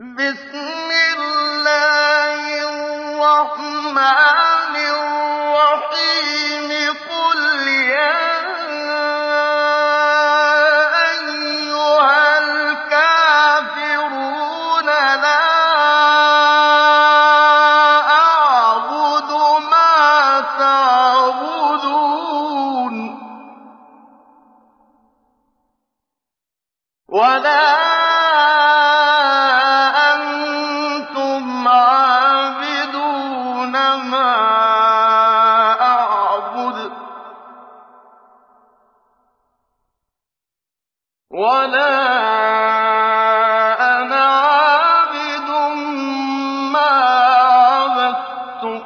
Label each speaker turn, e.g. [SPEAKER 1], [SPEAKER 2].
[SPEAKER 1] بِسْمِ اللَّهِ الرَّحْمَٰنِ الرَّحِيمِ. قُلْ يَا أَيُّهَا الْكَافِرُونَ لَا أَعْبُدُ مَا تَعْبُدُونَ أَعْبُدُ وَلَا أَنَا عَابِدٌ مَّا عَبَدتُّمْ